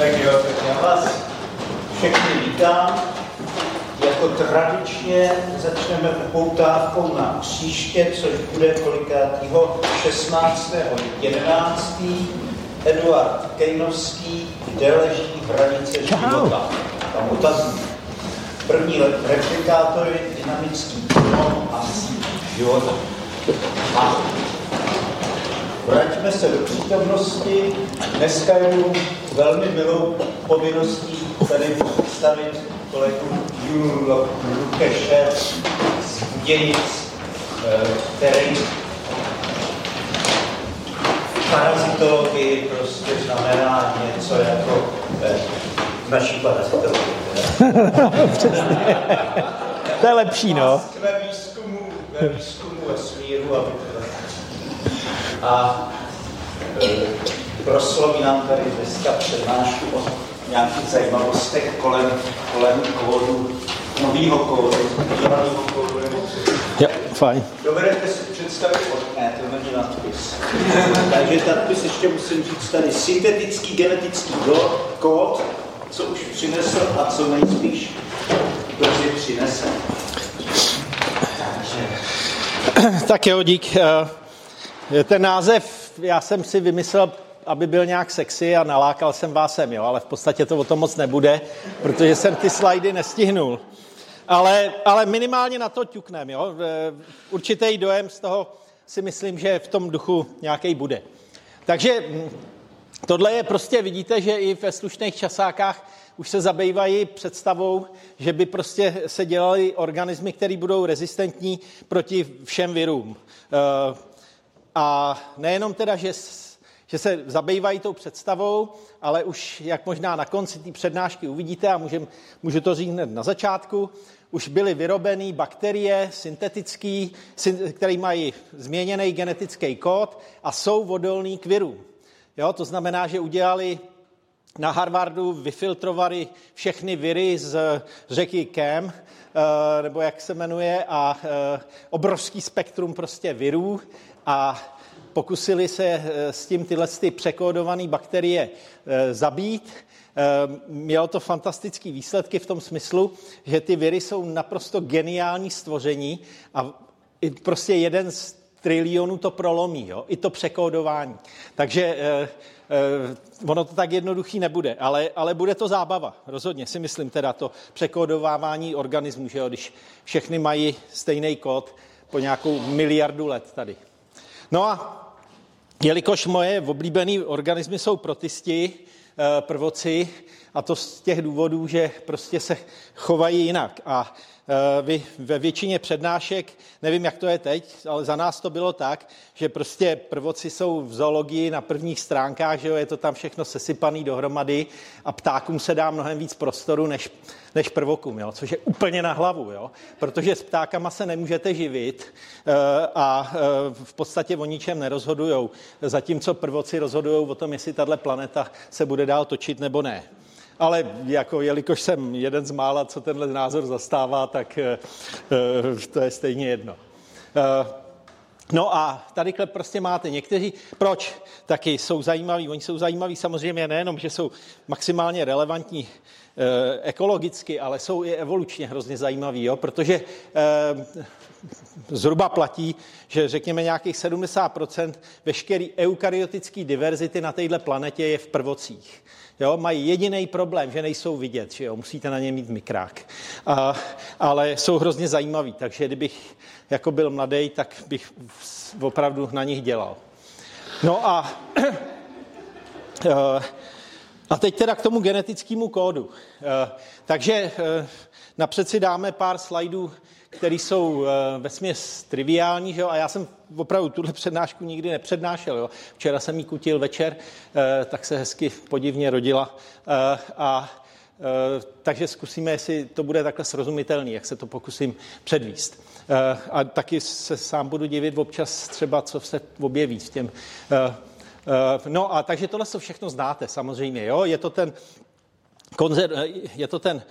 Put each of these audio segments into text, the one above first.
Tak jo, tak já vás všechny vítám. Jako tradičně začneme upoutávkou na příště, což bude kolikátýho 16. 11. Eduard Kejnovský, kde leží hranice života. Tam otazní. První replikátor je dynamický a života. A vraťme se do přítomnosti. Dneska je velmi milou povinností tady představit kolegu Juru Lukeše z Budějic, eh, který v parazitologii prostě znamená něco jako eh, naší parazitologii. Přesně. to je lepší, no. Ve výzkumu, ve výzkumu vesmíru a, a e, prosloví nám tady dneska přednášku o nějakých zajímavostech kolem, kolem kódu, nového kódu, dělaného kódu nebo Jo, fajn. Dovedete si představit, ne, to není nadpis. Takže nadpis ještě musím říct tady, syntetický genetický kód, co už přinesl a co nejspíš brzy přinese. Tak jo, dík. Eh, ten název, já jsem si vymyslel, aby byl nějak sexy a nalákal jsem vás sem, jo, ale v podstatě to o tom moc nebude, protože jsem ty slajdy nestihnul. Ale, ale minimálně na to ťuknem, jo. Eh, určitý dojem z toho si myslím, že v tom duchu nějaký bude. Takže hm, tohle je prostě, vidíte, že i ve slušných časákách už se zabývají představou, že by prostě se dělali organismy, které budou rezistentní proti všem virům. A nejenom teda, že, že se zabývají tou představou, ale už, jak možná na konci té přednášky uvidíte, a můžem, můžu to říct hned na začátku, už byly vyrobeny bakterie syntetické, které mají změněný genetický kód a jsou vodolný k virům. Jo, to znamená, že udělali na Harvardu vyfiltrovali všechny viry z řeky Kem, eh, nebo jak se jmenuje, a eh, obrovský spektrum prostě virů a pokusili se eh, s tím tyhle ty překódované bakterie zabít. Mělo to fantastické výsledky v tom smyslu, že ty viry jsou naprosto geniální stvoření a prostě jeden z trilionů to prolomí, jo? i to překódování. Takže Eh, ono to tak jednoduchý nebude, ale, ale bude to zábava. Rozhodně si myslím teda to překódovávání organismů, že jo, když všechny mají stejný kód po nějakou miliardu let tady. No a jelikož moje oblíbené organismy jsou protisti, eh, prvoci, a to z těch důvodů, že prostě se chovají jinak. A vy ve většině přednášek, nevím, jak to je teď, ale za nás to bylo tak, že prostě prvoci jsou v zoologii na prvních stránkách, že jo, je to tam všechno sesypaný dohromady a ptákům se dá mnohem víc prostoru než, než prvokům, jo, což je úplně na hlavu, jo, protože s ptákama se nemůžete živit eh, a eh, v podstatě o ničem nerozhodujou, zatímco prvoci rozhodují o tom, jestli tahle planeta se bude dál točit nebo ne ale jako jelikož jsem jeden z mála, co tenhle názor zastává, tak uh, to je stejně jedno. Uh, No a tady prostě máte někteří, proč taky jsou zajímaví? Oni jsou zajímaví samozřejmě nejenom, že jsou maximálně relevantní ekologicky, ale jsou i evolučně hrozně zajímaví, jo? protože zhruba platí, že řekněme nějakých 70% veškeré eukaryotické diverzity na této planetě je v prvocích. Jo, mají jediný problém, že nejsou vidět, že jo, musíte na ně mít mikrák. A, ale jsou hrozně zajímaví, takže kdybych jako byl mladý, tak bych opravdu na nich dělal. No a, a teď teda k tomu genetickému kódu. Takže napřed si dáme pár slajdů které jsou eh, ve směs triviální, že jo? a já jsem opravdu tuhle přednášku nikdy nepřednášel. Jo? Včera jsem ji kutil večer, eh, tak se hezky podivně rodila eh, a takže zkusíme, jestli to bude takhle srozumitelný, jak se to pokusím předvíst. A taky se sám budu divit občas třeba, co se objeví s těm. No a takže tohle to všechno znáte samozřejmě, jo? Je to ten je to ten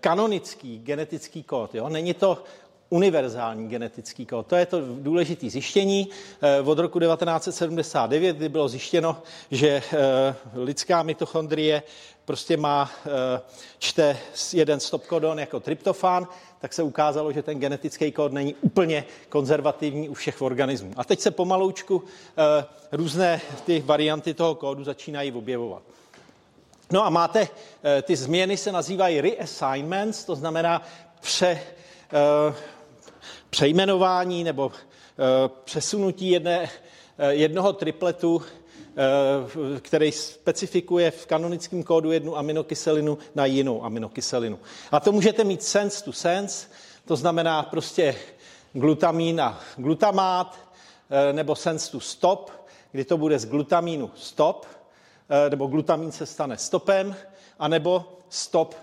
kanonický genetický kód. Jo? Není to univerzální genetický kód. To je to důležité zjištění eh, od roku 1979, kdy bylo zjištěno, že eh, lidská mitochondrie prostě má, eh, čte jeden stop kodon jako tryptofán, tak se ukázalo, že ten genetický kód není úplně konzervativní u všech organismů. A teď se pomaloučku různé ty varianty toho kódu začínají objevovat. No a máte, ty změny se nazývají reassignments, to znamená pře, přejmenování nebo eh, přesunutí jedné, eh, jednoho tripletu, eh, který specifikuje v kanonickém kódu jednu aminokyselinu na jinou aminokyselinu. A to můžete mít sense to sense, to znamená prostě glutamín a glutamát, nebo sense to stop, kdy to bude z glutamínu stop, nebo glutamin se stane stopem, anebo stop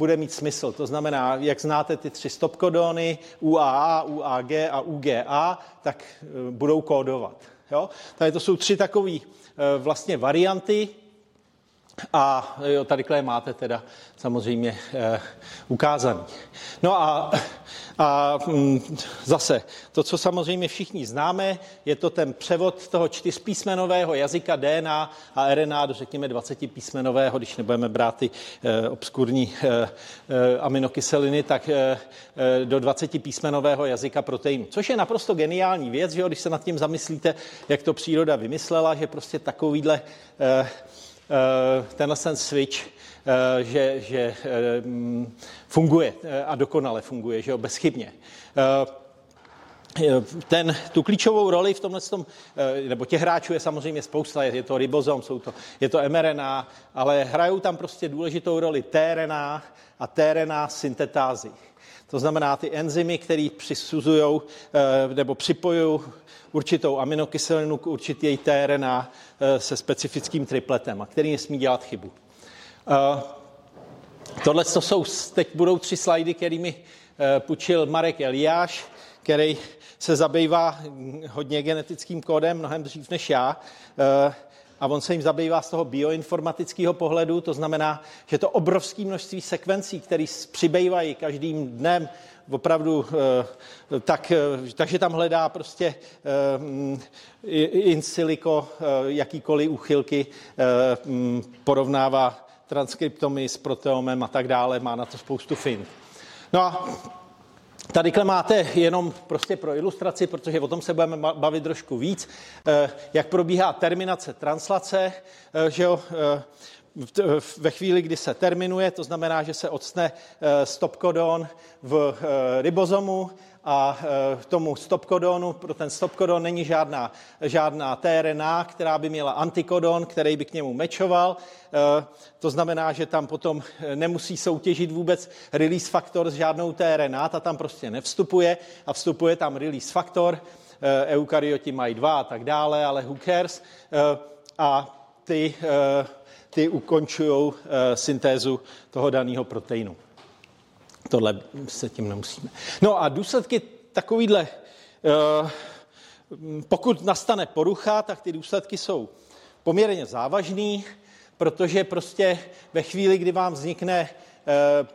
bude mít smysl. To znamená, jak znáte ty tři stop kodony, UAA, UAG a UGA, tak eh, budou kódovat. Jo? Tady to jsou tři takové eh, vlastně varianty, a jo, tady máte teda samozřejmě eh, ukázaný. No a a mm, zase, to, co samozřejmě všichni známe, je to ten převod toho čtyřpísmenového jazyka DNA a RNA do, řekněme, 20-písmenového, když nebudeme brát ty eh, obskurní eh, eh, aminokyseliny, tak eh, eh do 20-písmenového jazyka proteinu. Což je naprosto geniální věc, že jo, když se nad tím zamyslíte, jak to příroda vymyslela, že prostě takovýhle eh, tenhle ten switch Eh, že, že eh, mm, funguje eh, a dokonale funguje, že jo, bezchybně. Ten, tu klíčovou roli v tomhle, tom, nebo těch hráčů je samozřejmě spousta, je to ribozom, jsou to, je to mRNA, ale hrajou tam prostě důležitou roli tRNA a tRNA syntetázy. To znamená ty enzymy, které přisuzují nebo připojují určitou aminokyselinu k určitý tRNA se specifickým tripletem a který nesmí dělat chybu. Tohle to jsou, teď budou tři slajdy, kterými půjčil Marek Eliáš, který se zabývá hodně genetickým kódem, mnohem dřív než já. Uh, a on se jim zabývá z toho bioinformatického pohledu, to znamená, že to obrovské množství sekvencí, které přibývají každým dnem, opravdu tak, takže tam hledá prostě in silico jakýkoliv úchylky, porovnává transkriptomy s proteomem a tak dále, má na to spoustu fin. No a Tady máte jenom prostě pro ilustraci, protože o tom se budeme bavit trošku víc, eh, jak probíhá terminace translace, eh, že jo, eh, ve chvíli, kdy se terminuje, to znamená, že se odstne stop kodon v ribozomu, a e, k tomu stopkodonu, pro ten stopkodon není žádná, žádná tRNA, která by měla antikodon, který by k němu mečoval. E, to znamená, že tam potom nemusí soutěžit vůbec release faktor s žádnou tRNA, ta tam prostě nevstupuje a vstupuje tam release faktor, eukaryoti mají dva a tak dále, ale who cares. A ty, ty ukončují syntézu toho daného proteinu. Tohle se tím nemusíme. No a důsledky takovýhle, eh, pokud nastane porucha, tak ty důsledky jsou poměrně závažný, protože prostě ve chvíli, kdy vám vznikne eh,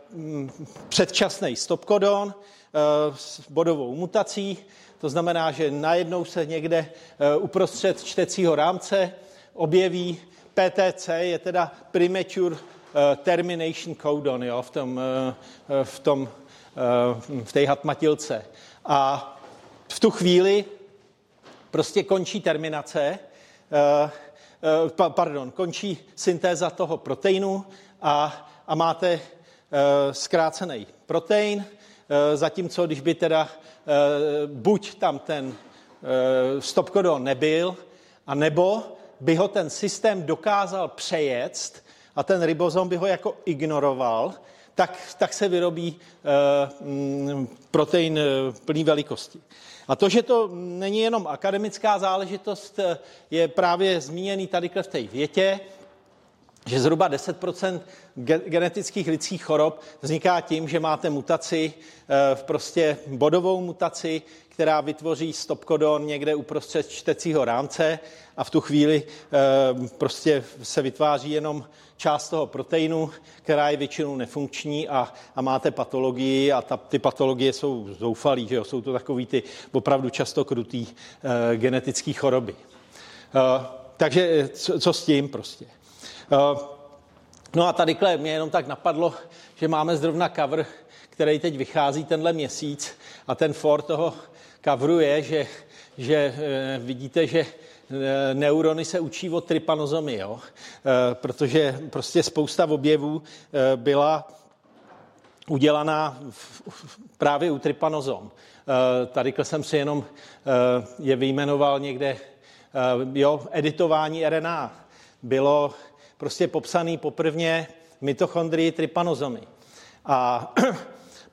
předčasný stopkodon eh, s bodovou mutací, to znamená, že najednou se někde uprostřed čtecího rámce objeví PTC, je teda premature termination codon jo, v, tom, eh, v, tom, eh, v té hatmatilce. A v tu chvíli prostě končí terminace, pardon, končí syntéza toho proteinu a, a máte zkrácený protein, zatímco když by teda buď tam ten stop codon nebyl, a nebo by ho ten systém dokázal přejet a ten ribozom by ho jako ignoroval, tak, tak se vyrobí uh, protein uh, plný velikosti. A to, že to není jenom akademická záležitost, eh, je právě zmíněný tady v té větě, že zhruba 10% genetických lidských chorob vzniká tím, že máte mutaci, prostě bodovou mutaci, která vytvoří stopkodon někde uprostřed čtecího rámce a v tu chvíli prostě se vytváří jenom část toho proteinu, která je většinou nefunkční a, a máte patologii a ta, ty patologie jsou zoufalý, že jo? jsou to takový ty opravdu často krutý e, genetické choroby. E, takže co, co s tím prostě? E, no a tady mě jenom tak napadlo, že máme zrovna cover, který teď vychází tenhle měsíc a ten for toho coveru je, že, že e, vidíte, že Eh, neurony se učí od trypanozomy, jo? Eh, protože prostě spousta objevů eh, byla udělaná právě u trypanozom. Tady jsem si jenom je vyjmenoval někde, jo, editování RNA bylo prostě popsaný poprvně mitochondrii trypanozomy. A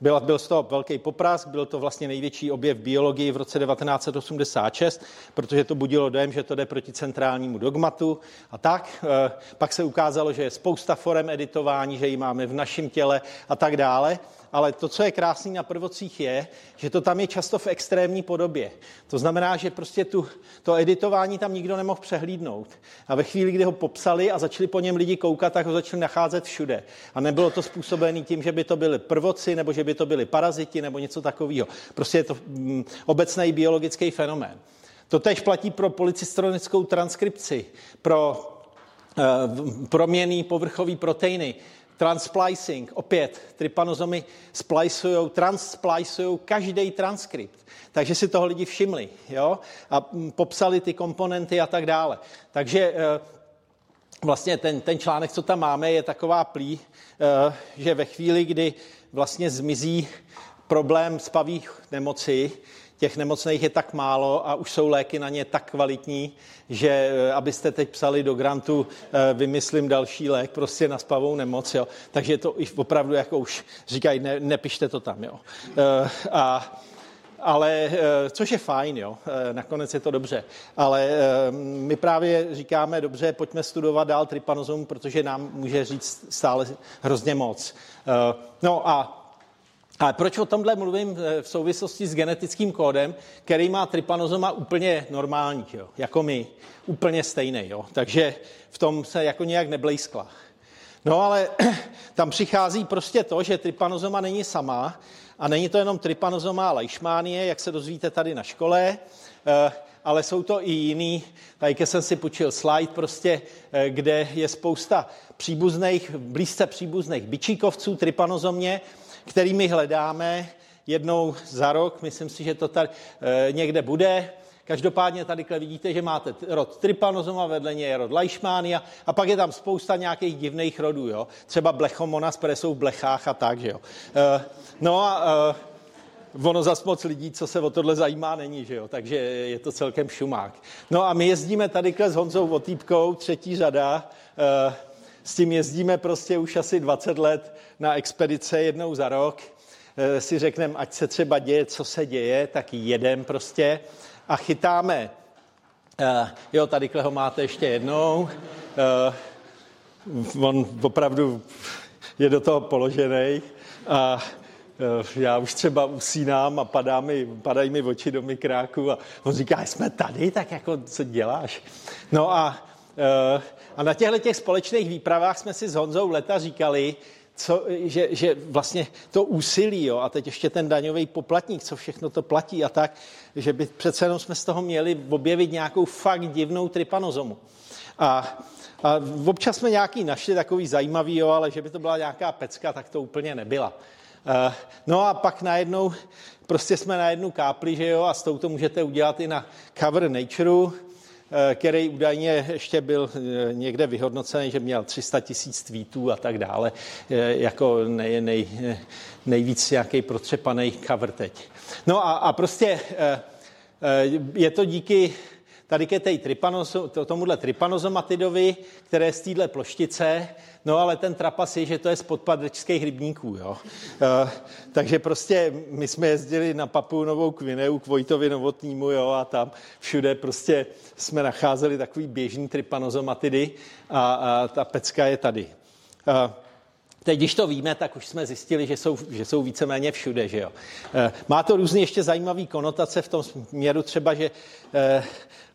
Byl, byl z toho velký poprask, byl to vlastně největší objev biologii v roce 1986, protože to budilo dojem, že to jde proti centrálnímu dogmatu a tak. Eh, pak se ukázalo, že je spousta forem editování, že ji máme v našem těle a tak dále ale to, co je krásný na prvocích, je, že to tam je často v extrémní podobě. To znamená, že prostě tu, to editování tam nikdo nemohl přehlídnout. A ve chvíli, kdy ho popsali a začali po něm lidi koukat, tak ho začali nacházet všude. A nebylo to způsobené tím, že by to byly prvoci, nebo že by to byly paraziti, nebo něco takového. Prostě je to mm, obecný biologický fenomén. To tež platí pro policistronickou transkripci, pro uh, proměný povrchový proteiny, Transplicing, opět, trypanozomy splicujou, transsplicujou každý transkript. Takže si toho lidi všimli jo? a mm, popsali ty komponenty a tak dále. Takže eh, vlastně ten, ten článek, co tam máme, je taková plí, eh, že ve chvíli, kdy vlastně zmizí problém spavých nemocí, těch nemocných je tak málo a už jsou léky na ně tak kvalitní, že eh, abyste teď psali do grantu, eh, vymyslím další lék prostě na spavou nemoc, jo. Takže to opravdu jako už říkají, ne, nepište to tam, jo. Eh, a ale, což je fajn, jo, nakonec je to dobře. Ale my právě říkáme, dobře, pojďme studovat dál trypanozum, protože nám může říct stále hrozně moc. No a ale proč o tomhle mluvím eh, v souvislosti s genetickým kódem, který má trypanozoma úplně normální, jo? jako my, úplně stejný. Jo? Takže v tom se jako nějak neblejskla. No ale tam přichází prostě to, že trypanozoma není sama a není to jenom trypanozoma a leishmánie, jak se dozvíte tady na škole, eh, ale jsou to i jiný. Tady jsem si počil slide prostě, eh, kde je spousta příbuzných, blízce příbuzných bičíkovců, trypanozomě, kterými hledáme jednou za rok. Myslím si, že to tady e, někde bude. Každopádně tady vidíte, že máte rod Trypanosoma, vedle něj je rod Leishmania a pak je tam spousta nějakých divných rodů, jo? třeba Blechomonas, které jsou v blechách a tak, že jo. E, no a e, ono zas moc lidí, co se o tohle zajímá, není, že jo, takže je to celkem šumák. No a my jezdíme tady s Honzou Otýpkou, třetí řada, s tím jezdíme prostě už asi 20 let na expedice jednou za rok. Eh, si řekneme, ať se třeba děje, co se děje, tak jedem prostě a chytáme. Uh, jo, tady ho máte ještě jednou. Uh, on opravdu je do toho položený a já už třeba usínám a padá mi, padají mi oči do mikráku a on říká, jsme tady, tak jako co děláš? No a a na těchto těch společných výpravách jsme si s Honzou leta říkali, co, že, že vlastně to úsilí, jo, a teď ještě ten daňový poplatník, co všechno to platí a tak, že by přece jenom jsme z toho měli objevit nějakou fakt divnou trypanozomu. A, a občas jsme nějaký našli takový zajímavý, jo, ale že by to byla nějaká pecka, tak to úplně nebyla. Uh, no a pak najednou, prostě jsme na jednu kápli, že jo, a s touto můžete udělat i na cover Natureu, který údajně ještě byl eh, někde vyhodnocený, že měl 300 tisíc tweetů a tak dále, eh, jako nej, nej, nejvíc nějaký protřepaný cover teď. No a, a prostě je to díky tady ke tomuhle trypanozomatidovi, které z téhle ploštice, no ale ten trapas je, že to je z podpadečských rybníků, jo. E, takže prostě my jsme jezdili na Papu Novou Kvineu k Vojtovi Novotnímu, jo, a tam všude prostě jsme nacházeli takový běžný trypanozomatidy a, a ta pecka je tady. E, Teď, když to víme, tak už jsme zjistili, že jsou, že jsou víceméně všude. Že jo? Eh, má to různě ještě zajímavé konotace v tom směru třeba, že eh,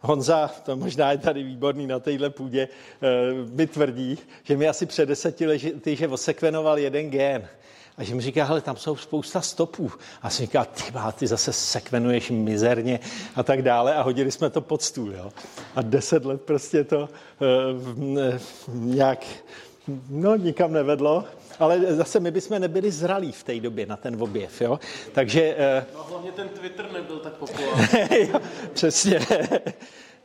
Honza, to možná je tady výborný na téhle půdě, eh, mi tvrdí, že mi asi před deseti lety, že osekvenoval jeden gen. A že mi říká, hele, tam jsou spousta stopů. A jsem říká, ty má, ty zase sekvenuješ mizerně a tak dále. A hodili jsme to pod stůl. Jo? A deset let prostě to uh, nějak no, nikam nevedlo ale zase my bychom nebyli zralí v té době na ten objev, jo? Takže... Eh, no hlavně ten Twitter nebyl tak populární. přesně.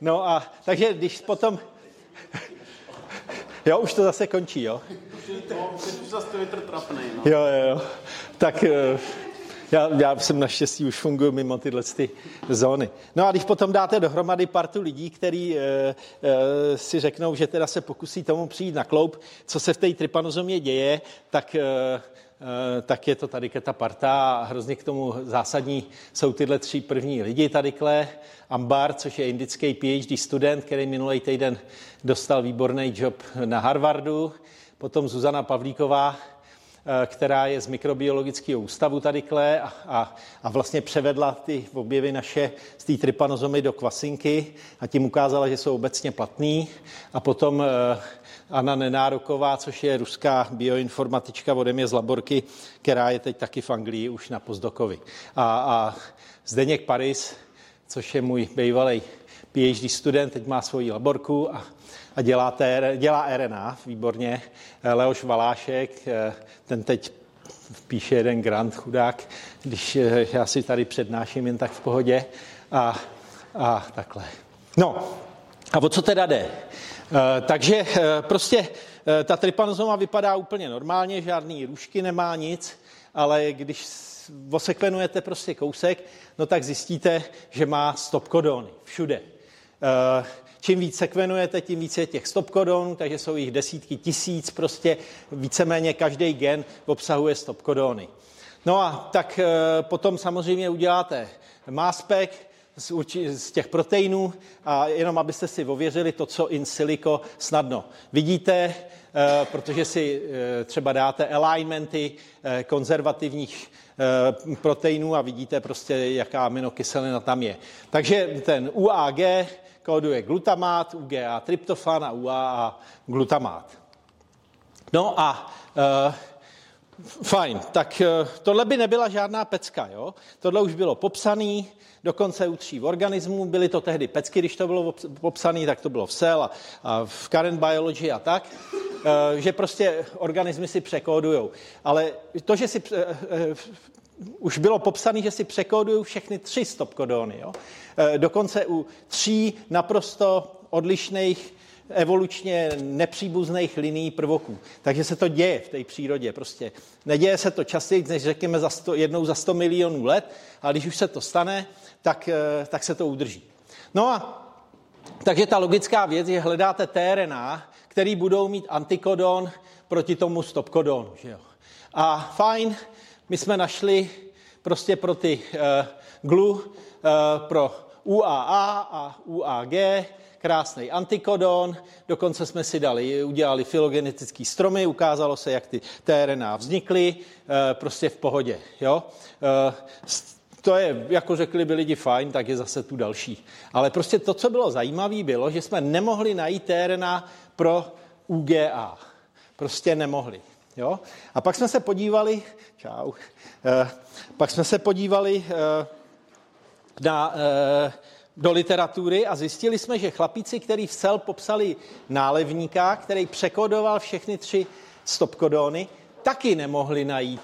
No a takže když potom... Jo, už to zase končí, jo? Už už zase Twitter trapnej, no. Jo, jo, jo. Tak eh, já, já jsem naštěstí už funguji mimo tyhle ty zóny. No a když potom dáte dohromady partu lidí, kteří e, e, si řeknou, že teda se pokusí tomu přijít na kloup, co se v té trypanozomě děje, tak, e, tak je to tady ta parta a hrozně k tomu zásadní jsou tyhle tři první lidi tadykle. Ambar, což je indický PhD student, který minulý týden dostal výborný job na Harvardu. Potom Zuzana Pavlíková, Eh, která je z mikrobiologického ústavu kle a, a, a vlastně převedla ty objevy naše z té trypanozomy do kvasinky a tím ukázala, že jsou obecně platný. A potom eh, Anna Nenároková, což je ruská bioinformatička ode mě z Laborky, která je teď taky v Anglii už na pozdokovi. A, a Zdeněk Paris, což je můj bývalý PhD student, teď má svoji laborku a a dělá, dělá RNA výborně. Leoš Valášek, eh, ten teď píše jeden grant, chudák, když eh, já si tady přednáším jen tak v pohodě a, a takhle. No, a o co teda jde? Eh, takže prostě ta trypanozoma vypadá úplně normálně, žádný růžky nemá nic, ale když osekvenujete prostě kousek, no tak zjistíte, že má stop kodony všude. Čím víc sekvenujete, tím více je těch stop kodonů, takže jsou jich desítky tisíc, prostě víceméně každý gen obsahuje stop kodony. No a tak e, potom samozřejmě uděláte z, z těch proteinů a jenom abyste si ověřili to, co in silico snadno vidíte, e, protože si e, třeba dáte alignmenty konzervativních proteinů a vidíte prostě, jaká aminokyselina tam je. Takže ten UAG kóduje glutamát, UGA tryptofan a UAA glutamát. No a e, fajn, tak e, tohle by nebyla žádná pecka, jo? Tohle už bylo popsané, dokonce u tří organismů, byly to tehdy pecky, když to bylo popsané, tak to bylo v Cell a, a v Current Biology a tak, e, že prostě organismy si překódujou. Ale to, že si už bylo popsané, že si překódují všechny tři stop kodony. Jo? E, dokonce u tří naprosto odlišných evolučně nepříbuzných liní prvoků. Takže se to děje v té přírodě. Prostě neděje se to častěji, než řekněme za 100, jednou za 100 milionů let, ale když už se to stane, tak, e, tak se to udrží. No a takže ta logická věc je, hledáte TRNA, který budou mít antikodon proti tomu stopkodonu. Že jo? A fajn, my jsme našli prostě pro ty uh, GLU, uh, pro UAA a UAG, krásný antikodon, dokonce jsme si dali, udělali filogenetický stromy, ukázalo se, jak ty TRNA vznikly, uh, prostě v pohodě. Jo? Uh, to je, jako řekli by lidi, fajn, tak je zase tu další. Ale prostě to, co bylo zajímavé, bylo, že jsme nemohli najít TRNA pro UGA. Prostě nemohli. Jo? A pak jsme se podívali, čau, eh, pak jsme se podívali eh, na, eh, do literatury a zjistili jsme, že chlapíci, který v cel popsali nálevníka, který překodoval všechny tři stopkodony, taky nemohli najít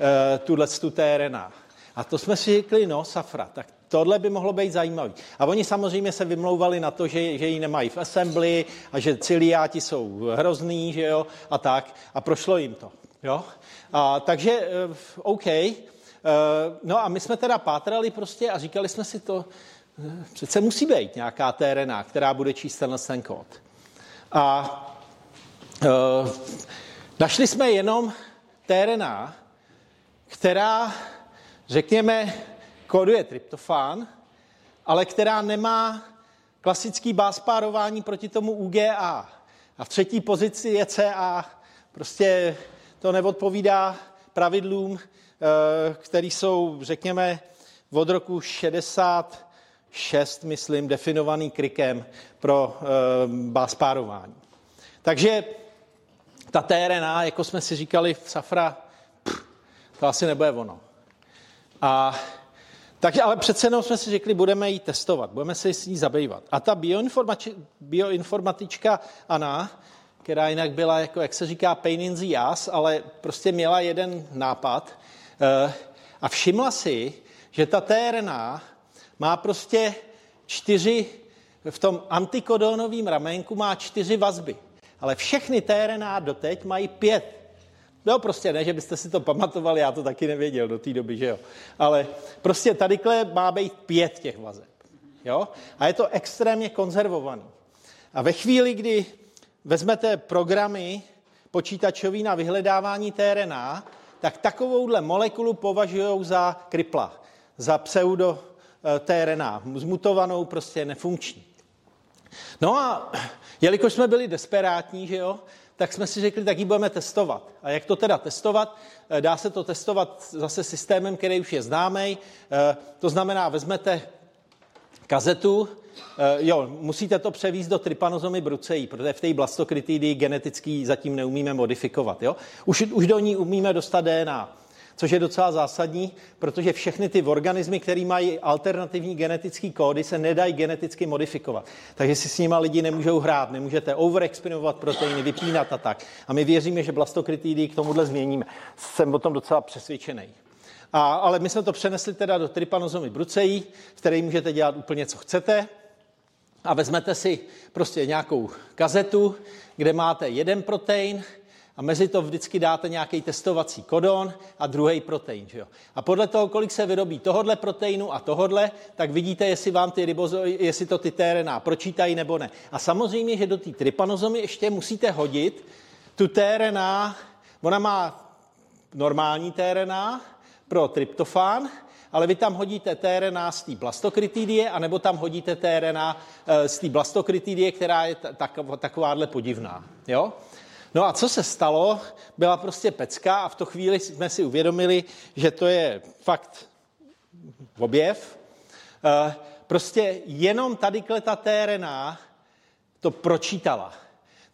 eh, tuhle tu TRNA. A to jsme si řekli, no, safra, tak tohle by mohlo být zajímavý. A oni samozřejmě se vymlouvali na to, že, že ji nemají v assembly a že ciliáti jsou hrozný, že jo, a tak. A prošlo jim to, jo. A, takže, uh, OK. Uh, no a my jsme teda pátrali prostě a říkali jsme si to, uh, přece musí být nějaká TRNA, která bude číst tenhle ten kód. A našli jsme jenom TRNA, která, řekněme, kóduje tryptofán, ale která nemá klasický báspárování proti tomu UGA. A v třetí pozici je CA. Prostě to neodpovídá pravidlům, které jsou, řekněme, od roku 66, myslím, definovaný krikem pro báspárování. Takže ta TRNA, jako jsme si říkali v Safra, pff, to asi nebude ono. A takže ale přece jenom jsme si řekli, budeme ji testovat, budeme se s ní zabývat. A ta bioinformatička Anna, která jinak byla, jako, jak se říká, pain in the ass, ale prostě měla jeden nápad uh, a všimla si, že ta TRNA má prostě čtyři, v tom antikodónovém ramenku má čtyři vazby. Ale všechny TRNA doteď mají pět. No prostě ne, že byste si to pamatovali, já to taky nevěděl do té doby, že jo. Ale prostě tadyhle má být pět těch vazeb. Jo? A je to extrémně konzervovaný. A ve chvíli, kdy vezmete programy počítačový na vyhledávání TRNA, tak takovouhle molekulu považují za kripla, za pseudo eh, TRNA, zmutovanou, prostě nefunkční. No a jelikož jsme byli desperátní, že jo, tak jsme si řekli, tak ji budeme testovat. A jak to teda testovat? Eh, dá se to testovat zase systémem, který už je známý. Eh, to znamená, vezmete kazetu, eh, jo, musíte to převízt do trypanozomy bruceí, protože v té blastokrytidii genetický zatím neumíme modifikovat. Jo? Už, už do ní umíme dostat DNA což je docela zásadní, protože všechny ty organismy, které mají alternativní genetické kódy, se nedají geneticky modifikovat. Takže si s nimi lidi nemůžou hrát, nemůžete overexprimovat proteiny, vypínat a tak. A my věříme, že blastokrytidii k tomuhle změníme. Jsem o tom docela přesvědčený. A, ale my jsme to přenesli teda do trypanozomy bruceí, v které můžete dělat úplně, co chcete. A vezmete si prostě nějakou kazetu, kde máte jeden protein, a mezi to vždycky dáte nějaký testovací kodon a druhý protein. Že jo? A podle toho, kolik se vyrobí tohodle proteinu a tohodle, tak vidíte, jestli vám ty ribozo, jestli to ty TRNA pročítají nebo ne. A samozřejmě, že do té trypanozomy ještě musíte hodit tu TRNA, ona má normální TRNA pro tryptofán, ale vy tam hodíte TRNA z té blastokrytidie, anebo tam hodíte TRNA eh, z té blastokrytidie, která je takováhle podivná. Jo? No a co se stalo? Byla prostě pecka a v tu chvíli jsme si uvědomili, že to je fakt objev. Eh, prostě jenom tady ta TRNA to pročítala.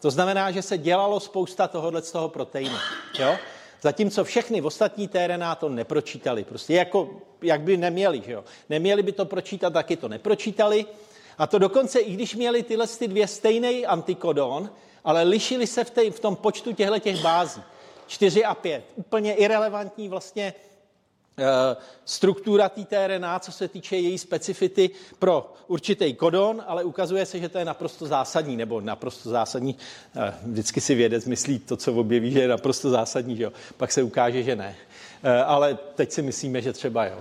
To znamená, že se dělalo spousta tohohle z toho proteinu. Jo? Zatímco všechny ostatní TRNA to nepročítali. Prostě jako, jak by neměli. Že jo? Neměli by to pročítat, taky to nepročítali. A to dokonce, i když měli tyhle ty dvě stejný antikodon, ale lišili se v, tej, v tom počtu těchto těch bází. 4 a 5. Úplně irrelevantní vlastně e, struktura té co se týče její specifity pro určitý kodon, ale ukazuje se, že to je naprosto zásadní, nebo naprosto zásadní. E, vždycky si vědec myslí to, co objeví, že je naprosto zásadní, že jo. pak se ukáže, že ne. E, ale teď si myslíme, že třeba jo.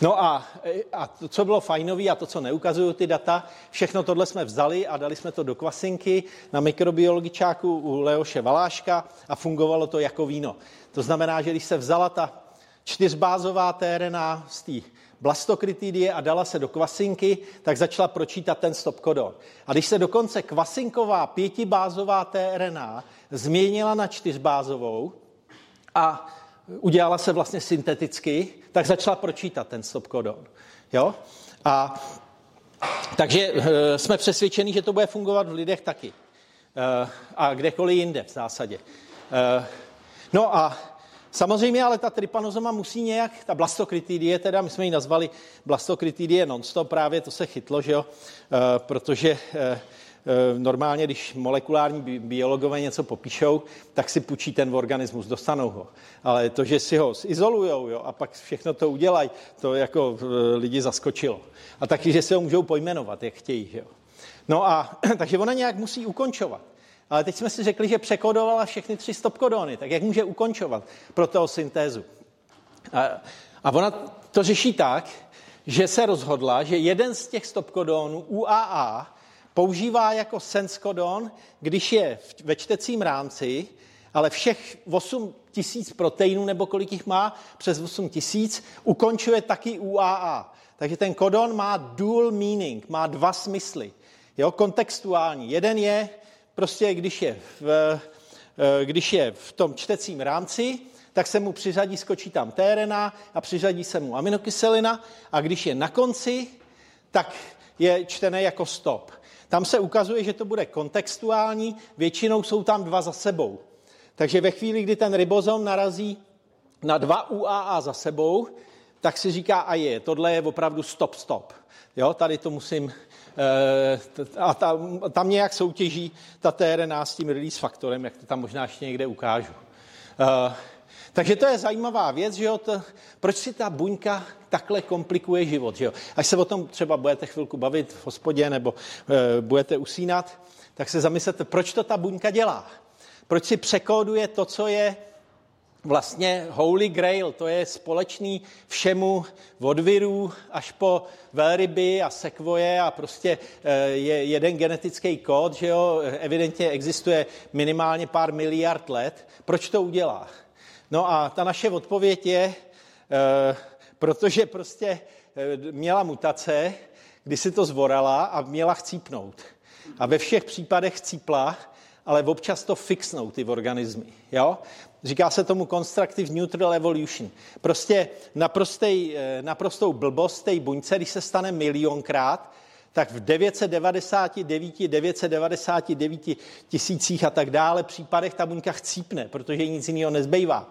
No a, a to, co bylo fajnové a to, co neukazují ty data, všechno tohle jsme vzali a dali jsme to do kvasinky na mikrobiologičáku u Leoše Valáška a fungovalo to jako víno. To znamená, že když se vzala ta čtyřbázová TRNA z té blastokrytidie a dala se do kvasinky, tak začala pročítat ten stop kodon. A když se dokonce kvasinková pětibázová TRNA změnila na čtyřbázovou a udělala se vlastně synteticky, tak začala pročítat ten stop kodon. Jo? A takže e, jsme přesvědčeni, že to bude fungovat v lidech taky. E, a kdekoliv jinde v zásadě. E, no a samozřejmě ale ta trypanozoma musí nějak, ta blastokrytidie teda, my jsme ji nazvali blastokrytidie nonstop, právě to se chytlo, že jo? E, protože e, normálně, když molekulární biologové něco popíšou, tak si půjčí ten organismus, dostanou ho. Ale to, že si ho izolujou jo, a pak všechno to udělají, to jako eh, lidi zaskočilo. A taky, že si ho můžou pojmenovat, jak chtějí. Jo. No a takže ona nějak musí ukončovat. Ale teď jsme si řekli, že překodovala všechny tři stopkodony, tak jak může ukončovat pro toho syntézu? A, a ona to řeší tak, že se rozhodla, že jeden z těch stopkodonů UAA používá jako senskodon, když je ve čtecím rámci, ale všech 8 tisíc proteinů, nebo kolik jich má, přes 8 tisíc, ukončuje taky UAA. Takže ten kodon má dual meaning, má dva smysly. Jo, kontextuální. Jeden je prostě, když je v, eh, když je v tom čtecím rámci, tak se mu přiřadí, skočí tam TRNA a přiřadí se mu aminokyselina a když je na konci, tak je čtené jako stop. Tam se ukazuje, že to bude kontextuální, většinou jsou tam dva za sebou. Takže ve chvíli, kdy ten ribozom narazí na dva UAA za sebou, tak si říká, a je, tohle je opravdu stop, stop. Jo, tady to musím, eh, a tam, nějak soutěží ta TRNA s tím release faktorem, jak to tam možná ještě někde ukážu. Eh, takže to je zajímavá věc, že jo, to, proč si ta buňka takhle komplikuje život, že jo. Až se o tom třeba budete chvilku bavit v hospodě nebo e, budete usínat, tak se zamyslete, proč to ta buňka dělá. Proč si překóduje to, co je vlastně Holy Grail, to je společný všemu od virů až po velryby a sekvoje a prostě je jeden genetický kód, že jo, evidentně existuje minimálně pár miliard let. Proč to udělá? No a ta naše odpověď je, protože prostě měla mutace, kdy si to zvorala a měla chcípnout. A ve všech případech chcípla, ale občas to fixnou ty organismy. Jo? Říká se tomu constructive neutral evolution. Prostě naprostej, naprostou blbost té buňce, když se stane milionkrát, tak v 999, 999 tisících a tak dále případech ta buňka chcípne, protože nic jiného nezbývá.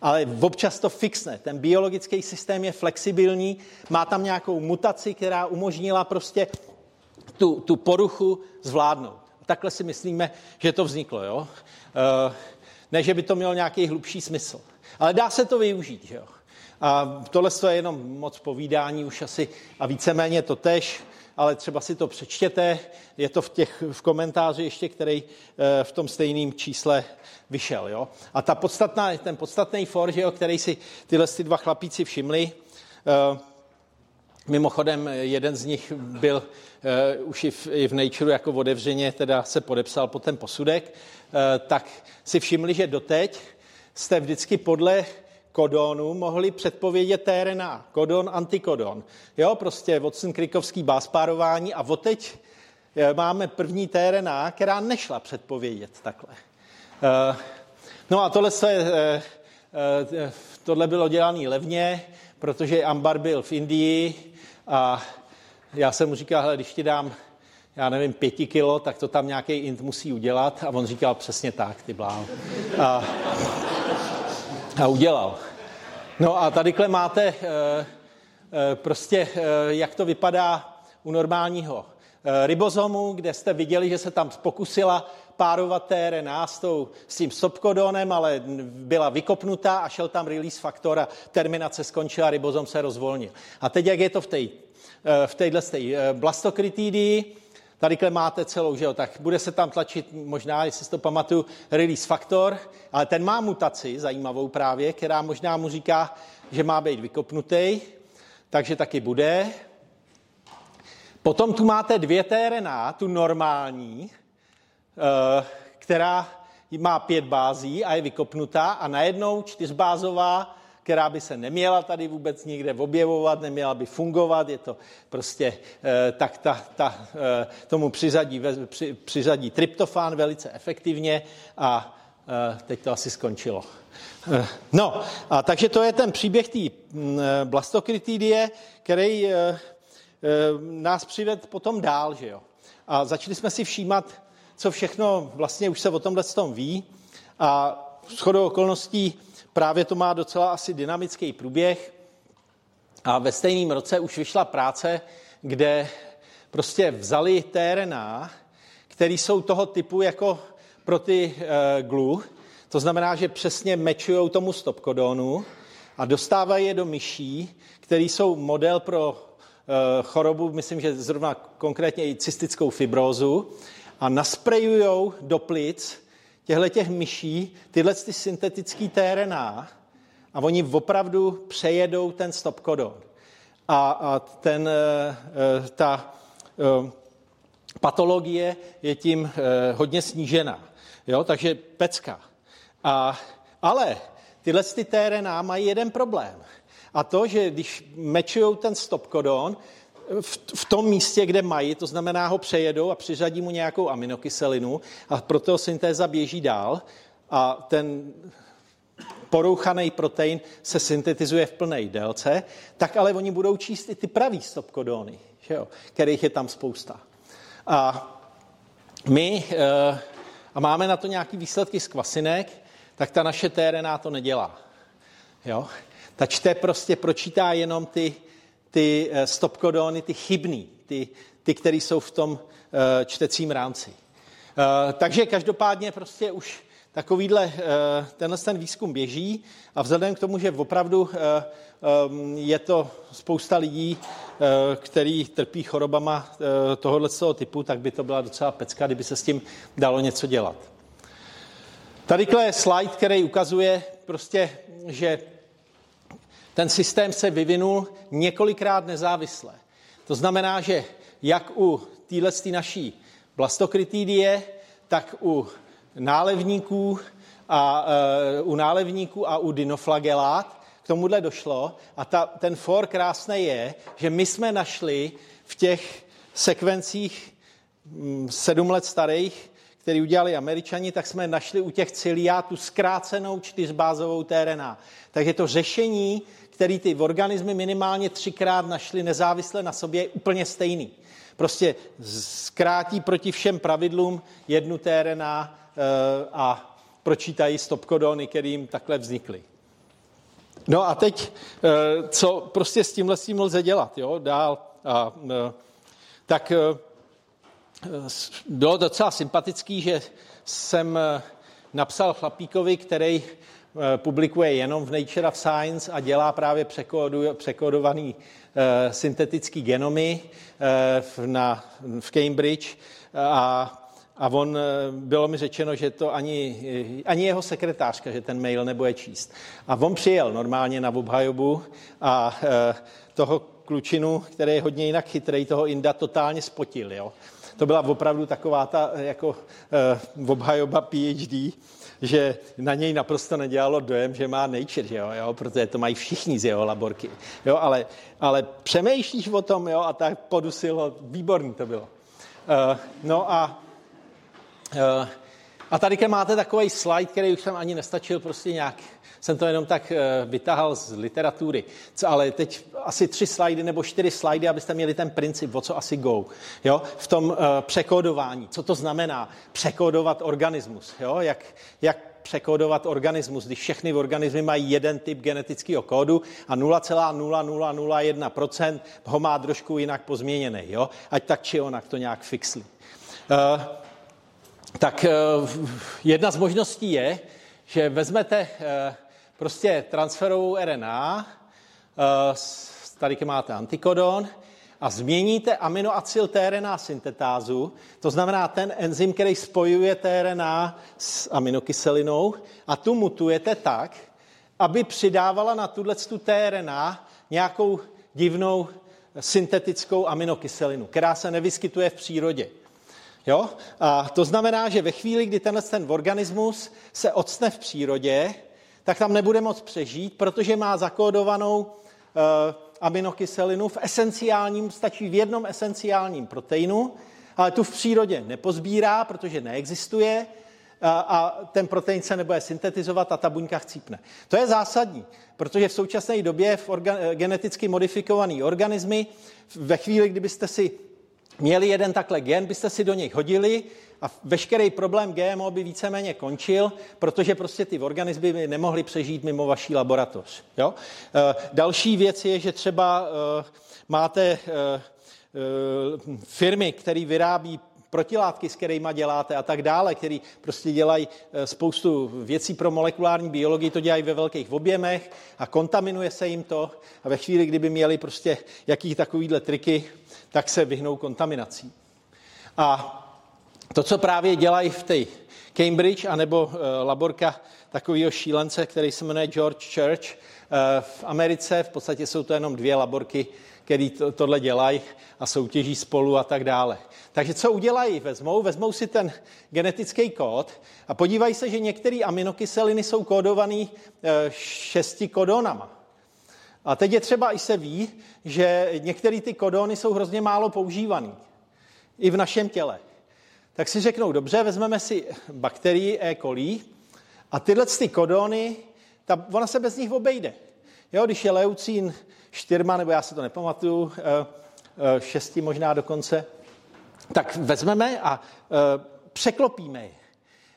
Ale občas to fixne. Ten biologický systém je flexibilní, má tam nějakou mutaci, která umožnila prostě tu, tu poruchu zvládnout. Takhle si myslíme, že to vzniklo. Jo? Eh, ne, že by to mělo nějaký hlubší smysl. Ale dá se to využít. Jo? A tohle je jenom moc povídání už asi a víceméně to tež, ale třeba si to přečtěte, je to v, těch, v komentáři ještě, který eh, v tom stejném čísle vyšel. Jo? A ta podstatná, ten podstatný for, že jo, který si tyhle ty dva chlapíci všimli, uh, Mimochodem, jeden z nich byl uh, už i v, i v Nature jako otevřeně, teda se podepsal po ten posudek, uh, tak si všimli, že doteď jste vždycky podle kodonu mohli předpovědět TRNA, kodon, antikodon. Jo, prostě Watson-Krikovský báspárování a odteď máme první TRNA, která nešla předpovědět takhle. Uh, no a tohle, se, uh, tohle bylo dělané levně, protože Ambar byl v Indii, a já jsem mu říkal, hele, když ti dám, já nevím, pěti kilo, tak to tam nějaký int musí udělat. A on říkal přesně tak, ty bláho. A, a udělal. No a tadyhle máte e, e, prostě, e, jak to vypadá u normálního ribozomu, kde jste viděli, že se tam pokusila párovat TRNA s, tou, s tím stopkodonem, ale byla vykopnutá a šel tam release faktor a terminace skončila, ribozom se rozvolnil. A teď, jak je to v té eh, v téhle eh, blastokrytidii, Tady máte celou, že jo, tak bude se tam tlačit, možná, jestli si to pamatuju, release faktor, ale ten má mutaci, zajímavou právě, která možná mu říká, že má být vykopnutý, takže taky bude. Potom tu máte dvě TRNA, tu normální, Eh, která má pět bází a je vykopnutá a najednou čtyřbázová, která by se neměla tady vůbec nikde objevovat, neměla by fungovat, je to prostě, eh, tak ta, ta, eh, tomu přizadí, při, přizadí tryptofán velice efektivně a teď to asi skončilo. No, a takže to je ten příběh té mm, blastokrytidie, který nás přived potom dál, že jo. A začali jsme si všímat co všechno vlastně už se o tomhle tom ví a shodou okolností právě to má docela asi dynamický průběh. A ve stejném roce už vyšla práce, kde prostě vzali TRNA, který jsou toho typu jako pro ty e, glu, to znamená, že přesně mečují tomu stopkodonu a dostávají je do myší, který jsou model pro e, chorobu, myslím, že zrovna konkrétně i cystickou fibrózu a nasprejujou do plic těchto těch myší tyhle ty syntetický TRNA a oni opravdu přejedou ten stop kodon. A, a ten, eh, eh, ta eh, patologie je tím hodně snížena. Jo? Takže pecka. A, ale tyhle ty TRNA mají jeden problém. A to, že když mečují ten stop kodon, v, v tom místě, kde mají, to znamená ho přejedou a přiřadí mu nějakou aminokyselinu a proto syntéza běží dál, a ten porouchaný protein se syntetizuje v plné délce, tak ale oni budou číst i ty pravý stop kodony, že jo, kterých je tam spousta. A my, eh, a máme na to nějaký výsledky z kvasinek, tak ta naše TRNA to nedělá. Jo? Ta čte prostě, pročítá jenom ty, ty eh, stop kodony, ty chybný, ty, ty které jsou v tom eh, čtecím rámci. Takže každopádně prostě už takovýhle, tenhle ten výzkum běží a vzhledem k tomu, že opravdu je to spousta lidí, který trpí chorobama tohohle typu, tak by to byla docela pecka, kdyby se s tím dalo něco dělat. Tadyhle je slide, který ukazuje prostě, že ten systém se vyvinul několikrát nezávisle. To znamená, že jak u téhle naší blastokrytidie, tak u nálevníků a uh, u nálevníků a u dinoflagelát k tomuhle došlo. A ta, ten for krásný je, že my jsme našli v těch sekvencích mm, sedm let starých který udělali američani, tak jsme našli u těch ciliátů zkrácenou čtyřbázovou TRNA. Takže to řešení, který ty organismy minimálně třikrát našli nezávisle na sobě, je úplně stejný. Prostě zkrátí proti všem pravidlům jednu TRNA eh, a pročítají stopkodony, které jim takhle vznikly. No a teď, eh, co prostě s tímhle s tím lze dělat, jo, dál. A, eh, tak bylo docela sympatický, že jsem napsal chlapíkovi, který publikuje jenom v Nature of Science a dělá právě překódovaný eh, syntetický genomy na, v Cambridge a a on, bylo mi řečeno, že to ani, ani jeho sekretářka, že ten mail nebude číst. A on přijel normálně na obhajobu a toho klučinu, který je hodně jinak chytrý, toho Inda totálně spotil. Jo? to byla opravdu taková ta jako obhajoba PhD, že na něj naprosto nedělalo dojem, že má nature, že jo, jo, protože to mají všichni z jeho laborky. Jo, ale, ale přemýšlíš o tom, jo, a tak podusil ho, výborný to bylo. Uh, no a uh, a tady máte takový slide, který už jsem ani nestačil prostě nějak jsem to jenom tak eh, vytahal z literatury. Co, ale teď asi tři slajdy nebo čtyři slajdy, abyste měli ten princip, o co asi go. Jo? V tom uh, překódování. Co to znamená překódovat organismus? Jo? Jak, jak překódovat organismus, když všechny organismy mají jeden typ genetického kódu a 0,0001% ho má trošku jinak pozměněný, jo? ať tak či onak to nějak fixli. Uh, tak uh, jedna z možností je, že vezmete uh, prostě transferovou RNA, eh, tady máte antikodon, a změníte aminoacyl tRNA syntetázu, to znamená ten enzym, který spojuje tRNA s aminokyselinou a tu mutujete tak, aby přidávala na tuhle tRNA nějakou divnou syntetickou aminokyselinu, která se nevyskytuje v přírodě. Jo? A to znamená, že ve chvíli, kdy tenhle ten organismus se ocne v přírodě, tak tam nebude moc přežít, protože má zakódovanou uh, aminokyselinu v esenciálním, stačí v jednom esenciálním proteinu, ale tu v přírodě nepozbírá, protože neexistuje a, a ten protein se nebude syntetizovat a ta buňka chcípne. To je zásadní, protože v současné době v orga, geneticky modifikovaný organismy, ve chvíli, kdybyste si měli jeden takhle gen, byste si do něj hodili a veškerý problém GMO by víceméně končil, protože prostě ty organismy by nemohly přežít mimo vaší laboratoř. Jo? E, další věc je, že třeba e, máte e, firmy, které vyrábí protilátky, s kterými děláte a tak dále, který prostě dělají spoustu věcí pro molekulární biologii, to dělají ve velkých objemech a kontaminuje se jim to a ve chvíli, kdyby měli prostě jaký takovýhle triky, tak se vyhnou kontaminací. A to, co právě dělají v té Cambridge, anebo uh, laborka takového šílence, který se jmenuje George Church uh, v Americe, v podstatě jsou to jenom dvě laborky, které to, tohle dělají a soutěží spolu a tak dále. Takže co udělají? Vezmou, vezmou si ten genetický kód a podívají se, že některé aminokyseliny jsou kódované uh, šesti kodonama. A teď je třeba i se ví, že některé ty kodony jsou hrozně málo používané. I v našem těle. Tak si řeknou, dobře, vezmeme si bakterii E. coli A tyhle ty kodony, ta, ona se bez nich obejde. Jo, když je leucín čtyřma, nebo já se to nepamatuju, eh, eh, šesti možná dokonce, tak vezmeme a eh, překlopíme je.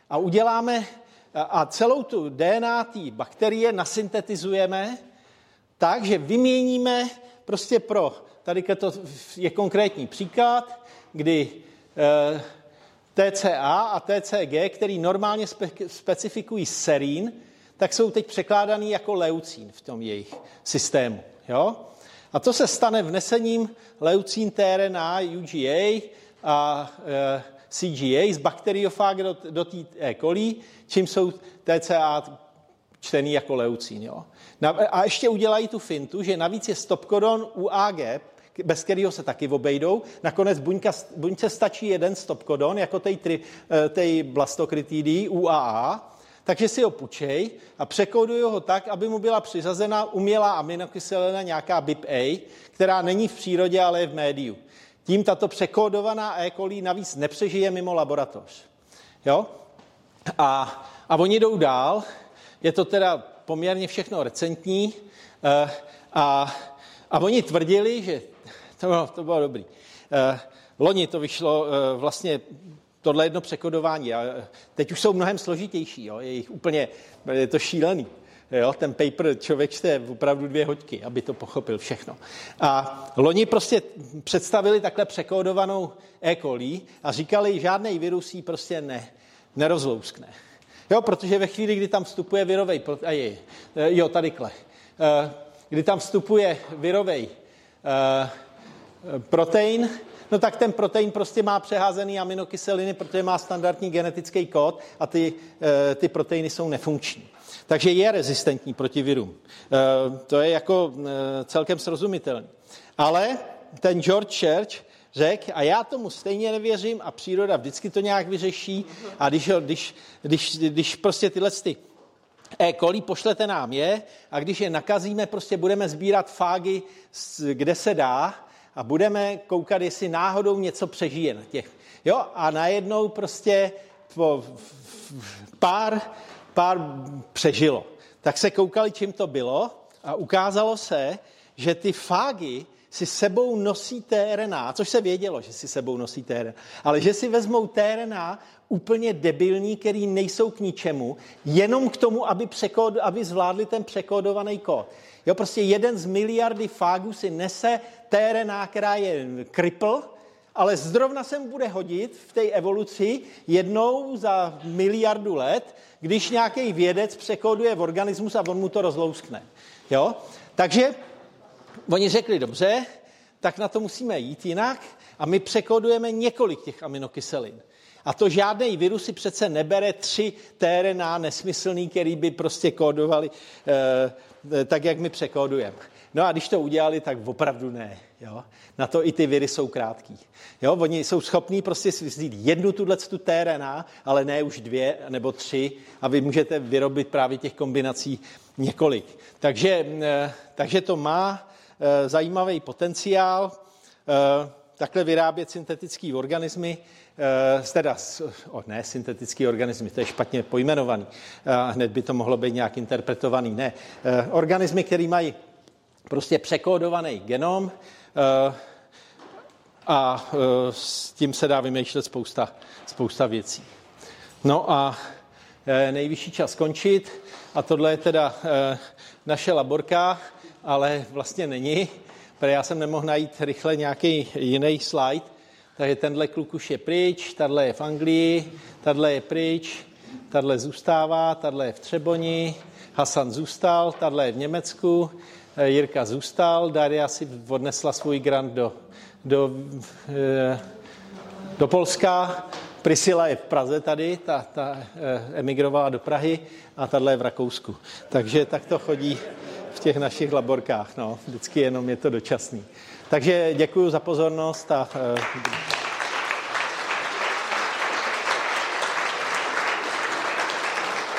A uděláme, a celou tu DNA té bakterie nasyntetizujeme tak, že vyměníme prostě pro, tady to je konkrétní příklad, kdy TCA a TCG, který normálně spe- specifikují serín, tak jsou teď překládaný jako leucín v tom jejich systému. Jo? A to se stane vnesením leucín tRNA, UGA a e, CGA z bakteriofág do, do té E. coli, čím jsou TCA čtený jako leucín. Jo? A ještě udělají tu fintu, že navíc je stopkodon UAG, bez kterého se taky obejdou. Nakonec buňka, buňce stačí jeden stopkodon, jako tej, tej, tej blastokrytidii UAA, takže si ho pučej a překódují ho tak, aby mu byla přiřazena umělá aminokyselina nějaká BIP-A, která není v přírodě, ale je v médiu. Tím tato překódovaná E. coli navíc nepřežije mimo laboratoř. Jo? A, a oni jdou dál, je to teda poměrně všechno recentní eh, a, a oni tvrdili, že to bylo, to bylo dobrý. Eh, loni to vyšlo eh, vlastně tohle jedno překodování. A teď už jsou mnohem složitější, jo? je jich úplně, je to šílený. Jo, ten paper člověk čte opravdu dvě hoďky, aby to pochopil všechno. A loni prostě představili takhle překódovanou E. coli a říkali, žádný virus jí prostě ne, nerozlouskne. Jo, protože ve chvíli, kdy tam vstupuje virovej, a je, jo, tadyhle, eh, kdy tam vstupuje virovej eh, protein, no tak ten protein prostě má přeházený aminokyseliny, protože má standardní genetický kód a ty, eh, ty proteiny jsou nefunkční. Takže je rezistentní proti virům. Eh, to je jako eh, celkem srozumitelné. Ale ten George Church řekl, a já tomu stejně nevěřím a příroda vždycky to nějak vyřeší a když, když, když, když prostě tyhle ty E. coli pošlete nám je a když je nakazíme, prostě budeme sbírat fágy, kde se dá a budeme koukat, jestli náhodou něco přežije na těch. Jo, a najednou prostě po pár, pár přežilo. Tak se koukali, čím to bylo a ukázalo se, že ty fágy si sebou nosí TRNA, což se vědělo, že si sebou nosí TRNA, ale že si vezmou TRNA úplně debilní, který nejsou k ničemu, jenom k tomu, aby, překód, aby zvládli ten překódovaný kód. Jo, prostě jeden z miliardy fágů si nese TRNA, která je kripl, ale zrovna se mu bude hodit v té evoluci jednou za miliardu let, když nějaký vědec překóduje v organismus a on mu to rozlouskne. Jo? Takže oni řekli, dobře, tak na to musíme jít jinak a my překódujeme několik těch aminokyselin. A to žádný virus si přece nebere tři TRNA nesmyslný, který by prostě kódovali e, tak, jak my překódujeme. No a když to udělali, tak opravdu ne. Jo? Na to i ty viry jsou krátký. Jo? Oni jsou schopní prostě si vzít jednu tuhle tu TRNA, ale ne už dvě nebo tři a vy můžete vyrobit právě těch kombinací několik. Takže, e, takže to má zajímavý potenciál takhle vyrábět syntetické organismy, eh, teda, oh, ne syntetické organismy, to je špatně pojmenovaný, eh, hned by to mohlo být nějak interpretovaný, ne. Eh, organismy, které mají prostě překódovaný genom a s tím se dá vymýšlet spousta, spousta věcí. No a nejvyšší čas skončit a tohle je teda naše laborka, ale vlastně není protože já jsem nemohl najít rychle nějaký jiný slide, takže tenhle kluk už je pryč, tahle je v Anglii, tahle je pryč, tahle zůstává, tahle je v Třeboni, Hasan zůstal, tahle je v Německu, eh, Jirka zůstal, Daria si odnesla svůj grant do, do, eh, do Polska, Priscila je v Praze tady, ta, ta eh, emigrovala do Prahy a tahle je v Rakousku. Takže tak to chodí těch našich laborkách. No. Vždycky jenom je to dočasný. Takže děkuji za pozornost a